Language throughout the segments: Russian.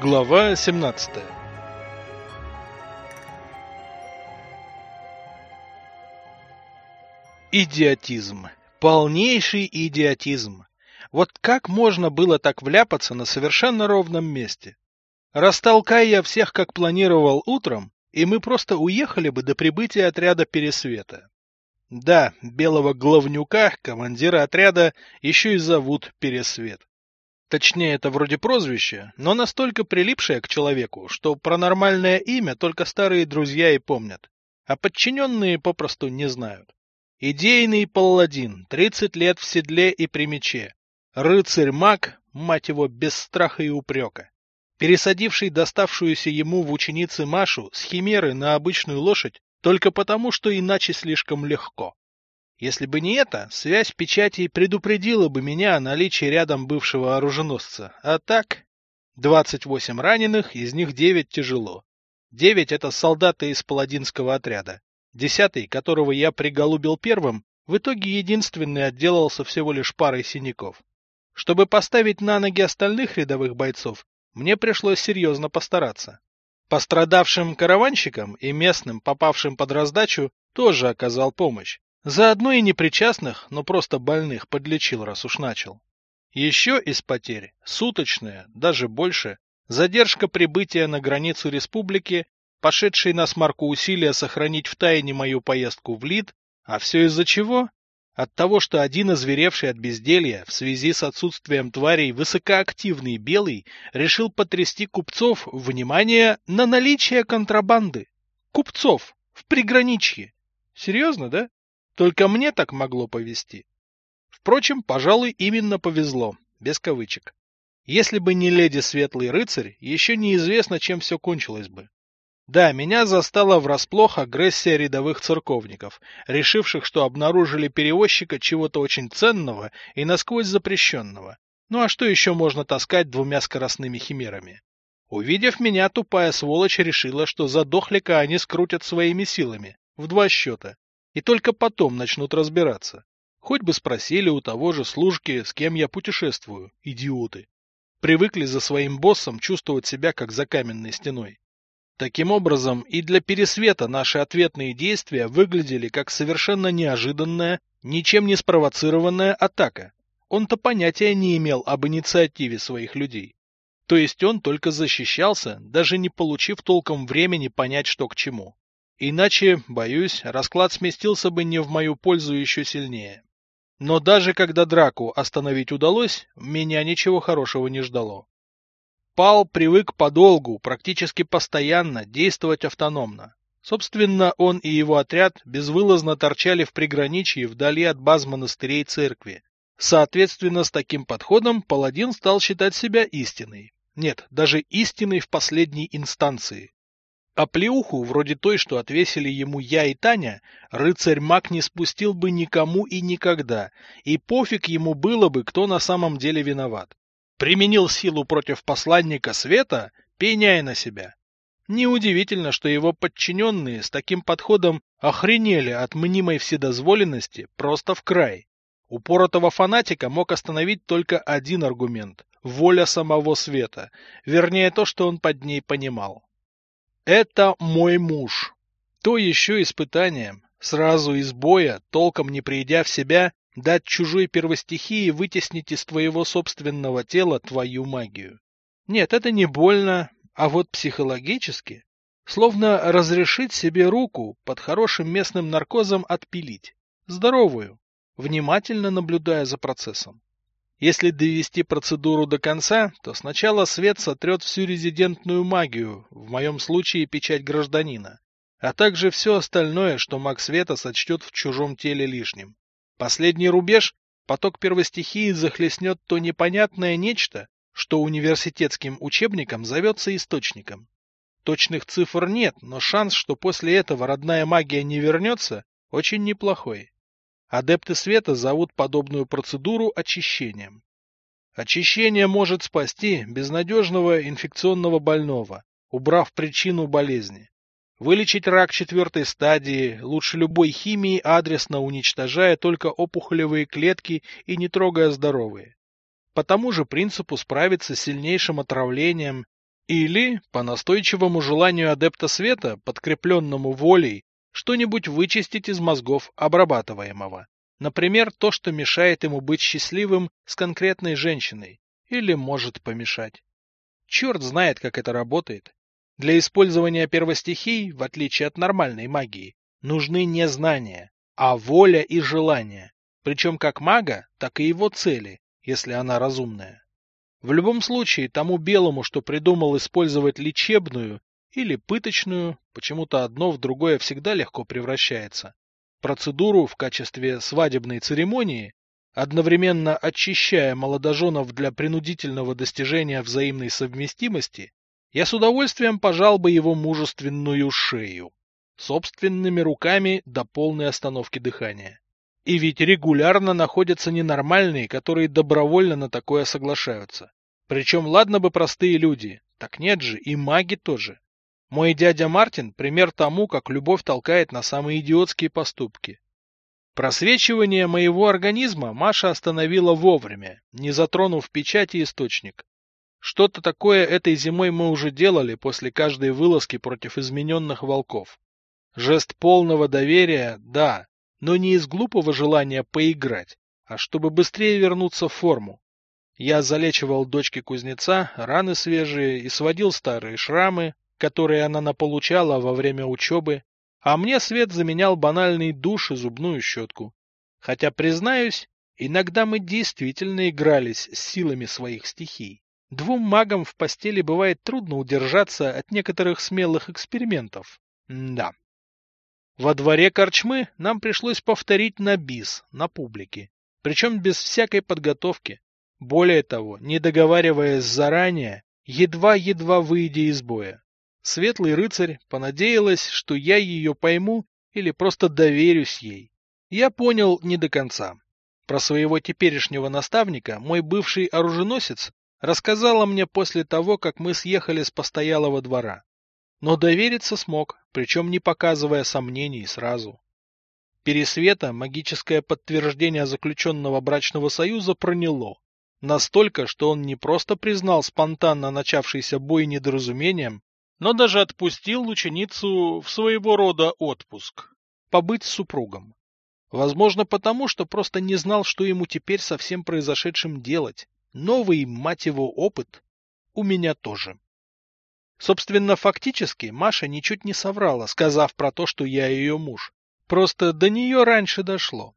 Глава 17 Идиотизм. Полнейший идиотизм. Вот как можно было так вляпаться на совершенно ровном месте? Растолкай я всех, как планировал утром, и мы просто уехали бы до прибытия отряда Пересвета. Да, белого главнюка, командира отряда, еще и зовут Пересвет. Точнее, это вроде прозвище, но настолько прилипшее к человеку, что про нормальное имя только старые друзья и помнят, а подчиненные попросту не знают. Идейный палладин, 30 лет в седле и при мече. Рыцарь-маг, мать его, без страха и упрека. Пересадивший доставшуюся ему в ученицы Машу с химеры на обычную лошадь только потому, что иначе слишком легко. Если бы не это, связь печати предупредила бы меня о наличии рядом бывшего оруженосца. А так... 28 раненых, из них 9 тяжело. 9 — это солдаты из паладинского отряда. Десятый, которого я приголубил первым, в итоге единственный отделался всего лишь парой синяков. Чтобы поставить на ноги остальных рядовых бойцов, мне пришлось серьезно постараться. Пострадавшим караванщикам и местным, попавшим под раздачу, тоже оказал помощь. Заодно и непричастных, но просто больных подлечил, раз уж начал. Еще из потерь, суточная, даже больше, задержка прибытия на границу республики, пошедшие на смарку усилия сохранить в тайне мою поездку в Лид, а все из-за чего? От того, что один озверевший от безделья в связи с отсутствием тварей высокоактивный белый решил потрясти купцов, внимание, на наличие контрабанды. Купцов! В приграничье! Серьезно, да? Только мне так могло повезти. Впрочем, пожалуй, именно повезло, без кавычек. Если бы не леди Светлый Рыцарь, еще неизвестно, чем все кончилось бы. Да, меня застала врасплох агрессия рядовых церковников, решивших, что обнаружили перевозчика чего-то очень ценного и насквозь запрещенного. Ну а что еще можно таскать двумя скоростными химерами? Увидев меня, тупая сволочь решила, что задохлика они скрутят своими силами, в два счета, и только потом начнут разбираться. Хоть бы спросили у того же служки, с кем я путешествую, идиоты. Привыкли за своим боссом чувствовать себя как за каменной стеной. Таким образом, и для Пересвета наши ответные действия выглядели как совершенно неожиданная, ничем не спровоцированная атака. Он-то понятия не имел об инициативе своих людей. То есть он только защищался, даже не получив толком времени понять, что к чему. Иначе, боюсь, расклад сместился бы не в мою пользу еще сильнее. Но даже когда драку остановить удалось, меня ничего хорошего не ждало. Пал привык подолгу, практически постоянно, действовать автономно. Собственно, он и его отряд безвылазно торчали в приграничье вдали от баз монастырей и церкви. Соответственно, с таким подходом паладин стал считать себя истиной. Нет, даже истиной в последней инстанции. А плеуху, вроде той, что отвесили ему я и Таня, рыцарь-маг не спустил бы никому и никогда, и пофиг ему было бы, кто на самом деле виноват. Применил силу против посланника света, пеняя на себя. Неудивительно, что его подчиненные с таким подходом охренели от мнимой вседозволенности просто в край. Упоротого фанатика мог остановить только один аргумент – воля самого света, вернее то, что он под ней понимал. Это мой муж. То еще испытание. Сразу из боя, толком не придя в себя, дать чужой первостихии вытеснить из твоего собственного тела твою магию. Нет, это не больно, а вот психологически, словно разрешить себе руку под хорошим местным наркозом отпилить, здоровую, внимательно наблюдая за процессом. Если довести процедуру до конца, то сначала свет сотрет всю резидентную магию, в моем случае печать гражданина, а также все остальное, что маг света сочтет в чужом теле лишним. Последний рубеж — поток первостихии захлестнет то непонятное нечто, что университетским учебником зовется источником. Точных цифр нет, но шанс, что после этого родная магия не вернется, очень неплохой. Адепты света зовут подобную процедуру очищением. Очищение может спасти безнадежного инфекционного больного, убрав причину болезни. Вылечить рак четвертой стадии лучше любой химии, адресно уничтожая только опухолевые клетки и не трогая здоровые. По тому же принципу справиться с сильнейшим отравлением, Или, по настойчивому желанию адепта света, подкрепленному волей, что-нибудь вычистить из мозгов обрабатываемого. Например, то, что мешает ему быть счастливым с конкретной женщиной, или может помешать. Черт знает, как это работает. Для использования первостихий, в отличие от нормальной магии, нужны не знания, а воля и желание, причем как мага, так и его цели, если она разумная. В любом случае, тому белому, что придумал использовать лечебную или пыточную, почему-то одно в другое всегда легко превращается, процедуру в качестве свадебной церемонии, одновременно очищая молодоженов для принудительного достижения взаимной совместимости, я с удовольствием пожал бы его мужественную шею, собственными руками до полной остановки дыхания. И ведь регулярно находятся ненормальные, которые добровольно на такое соглашаются. Причем ладно бы простые люди, так нет же, и маги тоже. Мой дядя Мартин – пример тому, как любовь толкает на самые идиотские поступки. Просвечивание моего организма Маша остановила вовремя, не затронув печать и источник. Что-то такое этой зимой мы уже делали после каждой вылазки против измененных волков. Жест полного доверия – да, но не из глупого желания поиграть, а чтобы быстрее вернуться в форму. Я залечивал дочке кузнеца раны свежие и сводил старые шрамы, которые она наполучала во время учебы, а мне свет заменял банальный душ и зубную щетку. Хотя, признаюсь, иногда мы действительно игрались с силами своих стихий. Двум магам в постели бывает трудно удержаться от некоторых смелых экспериментов. М да. Во дворе корчмы нам пришлось повторить на бис, на публике, причем без всякой подготовки. Более того, не договариваясь заранее, едва-едва выйдя из боя. Светлый рыцарь понадеялась, что я ее пойму или просто доверюсь ей. Я понял не до конца. Про своего теперешнего наставника мой бывший оруженосец рассказала мне после того, как мы съехали с постоялого двора но довериться смог, причем не показывая сомнений сразу. Пересвета магическое подтверждение заключенного брачного союза проняло. Настолько, что он не просто признал спонтанно начавшийся бой недоразумением, но даже отпустил ученицу в своего рода отпуск. Побыть с супругом. Возможно, потому, что просто не знал, что ему теперь со всем произошедшим делать. Новый, мать его, опыт. У меня тоже. Собственно, фактически Маша ничуть не соврала, сказав про то, что я ее муж. Просто до нее раньше дошло.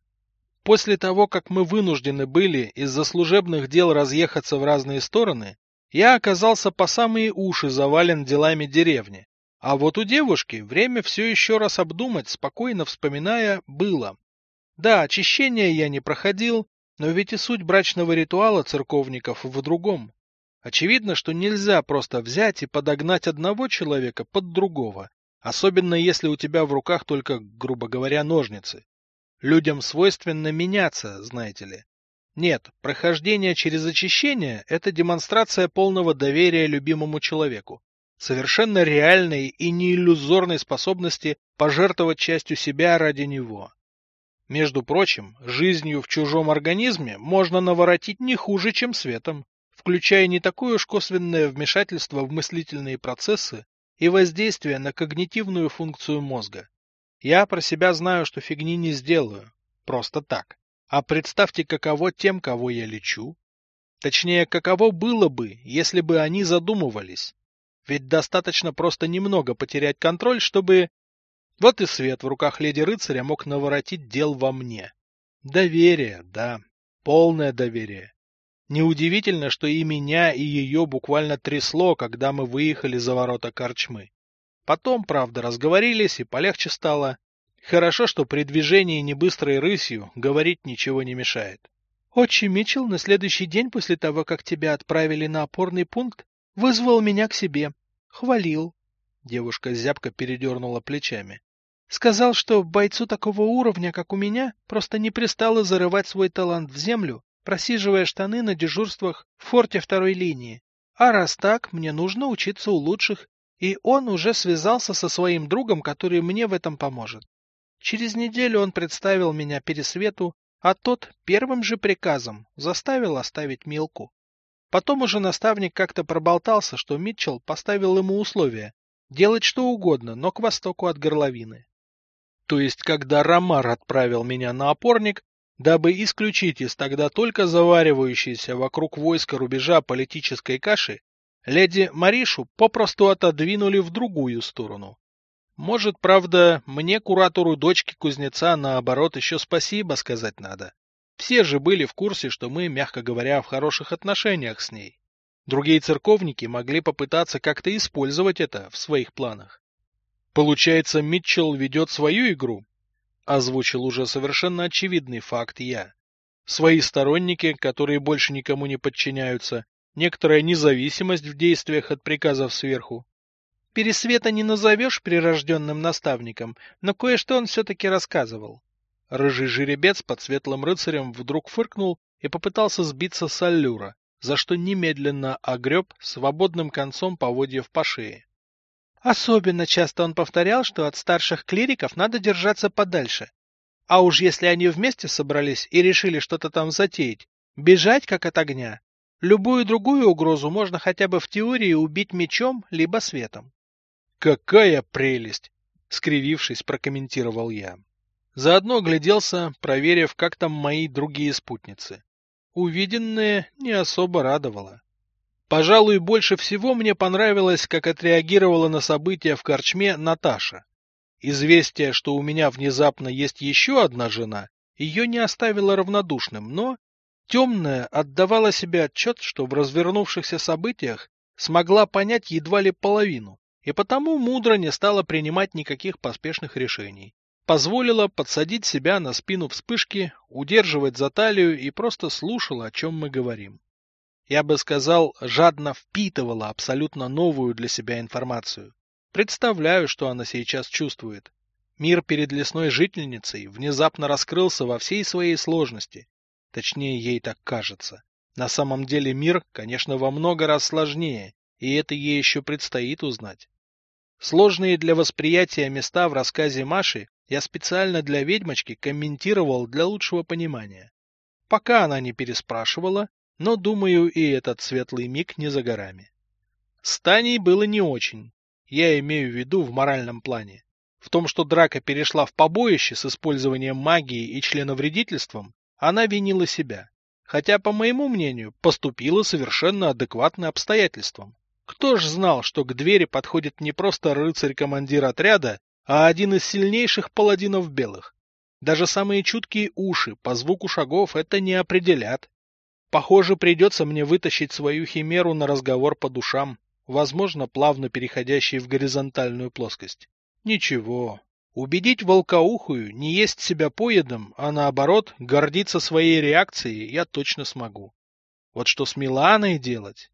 После того, как мы вынуждены были из-за служебных дел разъехаться в разные стороны, я оказался по самые уши завален делами деревни. А вот у девушки время все еще раз обдумать, спокойно вспоминая, было. Да, очищение я не проходил, но ведь и суть брачного ритуала церковников в другом. Очевидно, что нельзя просто взять и подогнать одного человека под другого, особенно если у тебя в руках только, грубо говоря, ножницы. Людям свойственно меняться, знаете ли. Нет, прохождение через очищение – это демонстрация полного доверия любимому человеку, совершенно реальной и не иллюзорной способности пожертвовать частью себя ради него. Между прочим, жизнью в чужом организме можно наворотить не хуже, чем светом включая не такое уж косвенное вмешательство в мыслительные процессы и воздействие на когнитивную функцию мозга. Я про себя знаю, что фигни не сделаю. Просто так. А представьте, каково тем, кого я лечу. Точнее, каково было бы, если бы они задумывались. Ведь достаточно просто немного потерять контроль, чтобы... Вот и свет в руках леди-рыцаря мог наворотить дел во мне. Доверие, да, полное доверие. Неудивительно, что и меня, и ее буквально трясло, когда мы выехали за ворота корчмы. Потом, правда, разговорились, и полегче стало. Хорошо, что при движении небыстрой рысью говорить ничего не мешает. Отчим Митчелл на следующий день после того, как тебя отправили на опорный пункт, вызвал меня к себе. Хвалил. Девушка зябко передернула плечами. Сказал, что бойцу такого уровня, как у меня, просто не пристало зарывать свой талант в землю просиживая штаны на дежурствах в форте второй линии. А раз так, мне нужно учиться у лучших, и он уже связался со своим другом, который мне в этом поможет. Через неделю он представил меня Пересвету, а тот первым же приказом заставил оставить Милку. Потом уже наставник как-то проболтался, что Митчелл поставил ему условие делать что угодно, но к востоку от горловины. То есть, когда Ромар отправил меня на опорник, дабы исключить из тогда только заваривающейся вокруг войска рубежа политической каши, леди Маришу попросту отодвинули в другую сторону. Может, правда, мне, куратору дочки кузнеца, наоборот, еще спасибо сказать надо. Все же были в курсе, что мы, мягко говоря, в хороших отношениях с ней. Другие церковники могли попытаться как-то использовать это в своих планах. Получается, Митчелл ведет свою игру? Озвучил уже совершенно очевидный факт я. Свои сторонники, которые больше никому не подчиняются, некоторая независимость в действиях от приказов сверху. Пересвета не назовешь прирожденным наставником, но кое-что он все-таки рассказывал. Рыжий жеребец под светлым рыцарем вдруг фыркнул и попытался сбиться с аллюра, за что немедленно огреб свободным концом поводьев по шее. Особенно часто он повторял, что от старших клириков надо держаться подальше. А уж если они вместе собрались и решили что-то там затеять, бежать как от огня. Любую другую угрозу можно хотя бы в теории убить мечом либо светом. «Какая прелесть!» — скривившись, прокомментировал я. Заодно гляделся, проверив, как там мои другие спутницы. Увиденное не особо радовало. Пожалуй, больше всего мне понравилось, как отреагировала на события в корчме Наташа. Известие, что у меня внезапно есть еще одна жена, ее не оставило равнодушным, но темная отдавала себе отчет, что в развернувшихся событиях смогла понять едва ли половину, и потому мудро не стала принимать никаких поспешных решений позволила подсадить себя на спину вспышки, удерживать за талию и просто слушала, о чем мы говорим. Я бы сказал, жадно впитывала абсолютно новую для себя информацию. Представляю, что она сейчас чувствует. Мир перед лесной жительницей внезапно раскрылся во всей своей сложности. Точнее, ей так кажется. На самом деле мир, конечно, во много раз сложнее, и это ей еще предстоит узнать. Сложные для восприятия места в рассказе Маши я специально для ведьмочки комментировал для лучшего понимания. Пока она не переспрашивала, но, думаю, и этот светлый миг не за горами. С Таней было не очень. Я имею в виду в моральном плане. В том, что драка перешла в побоище с использованием магии и членовредительством, она винила себя. Хотя, по моему мнению, поступила совершенно адекватно обстоятельствам. Кто ж знал, что к двери подходит не просто рыцарь-командир отряда, а один из сильнейших паладинов белых. Даже самые чуткие уши по звуку шагов это не определят. Похоже, придется мне вытащить свою химеру на разговор по душам, возможно, плавно переходящий в горизонтальную плоскость. Ничего. Убедить волкоухую не есть себя поедом, а наоборот, гордиться своей реакцией я точно смогу. Вот что с Миланой делать?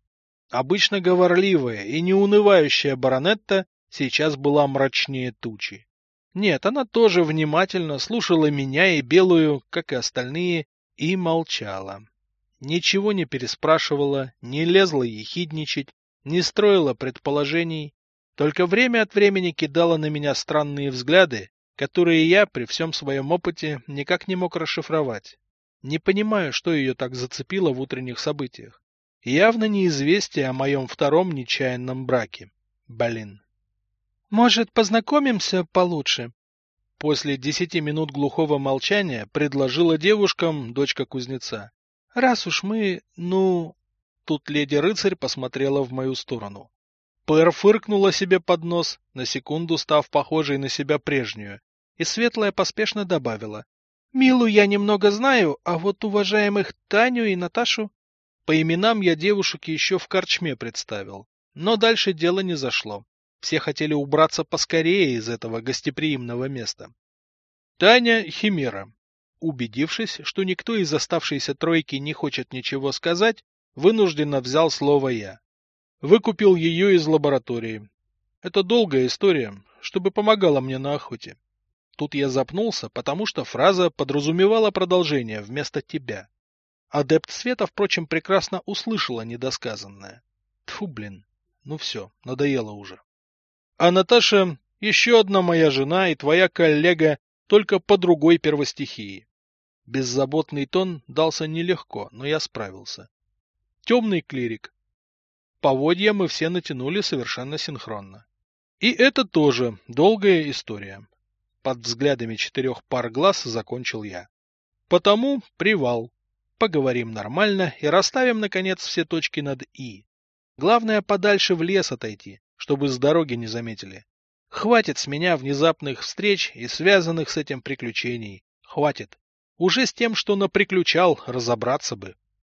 Обычно говорливая и неунывающая баронетта сейчас была мрачнее тучи. Нет, она тоже внимательно слушала меня и Белую, как и остальные, и молчала. Ничего не переспрашивала, не лезла ехидничать, не строила предположений, только время от времени кидала на меня странные взгляды, которые я при всем своем опыте никак не мог расшифровать. Не понимаю, что ее так зацепило в утренних событиях. Явно неизвестие о моем втором нечаянном браке. Блин. Может, познакомимся получше? После десяти минут глухого молчания предложила девушкам дочка кузнеца. Раз уж мы, ну... Тут леди-рыцарь посмотрела в мою сторону. Пэр фыркнула себе под нос, на секунду став похожей на себя прежнюю, и Светлая поспешно добавила. «Милу я немного знаю, а вот уважаемых Таню и Наташу...» По именам я девушек еще в корчме представил, но дальше дело не зашло. Все хотели убраться поскорее из этого гостеприимного места. Таня — химера. Убедившись, что никто из оставшейся тройки не хочет ничего сказать, вынужденно взял слово я. Выкупил ее из лаборатории. Это долгая история, чтобы помогала мне на охоте. Тут я запнулся, потому что фраза подразумевала продолжение вместо тебя. Адепт Света, впрочем, прекрасно услышала недосказанное. Тфу, блин. Ну все, надоело уже. А Наташа — еще одна моя жена и твоя коллега, только по другой первостихии. Беззаботный тон дался нелегко, но я справился. темный клирик. Поводья мы все натянули совершенно синхронно. И это тоже долгая история. Под взглядами четырех пар глаз закончил я. Потому привал. Поговорим нормально и расставим, наконец, все точки над «и». Главное, подальше в лес отойти, чтобы с дороги не заметили. Хватит с меня внезапных встреч и связанных с этим приключений. Хватит. Уже с тем, что наприключал, разобраться бы.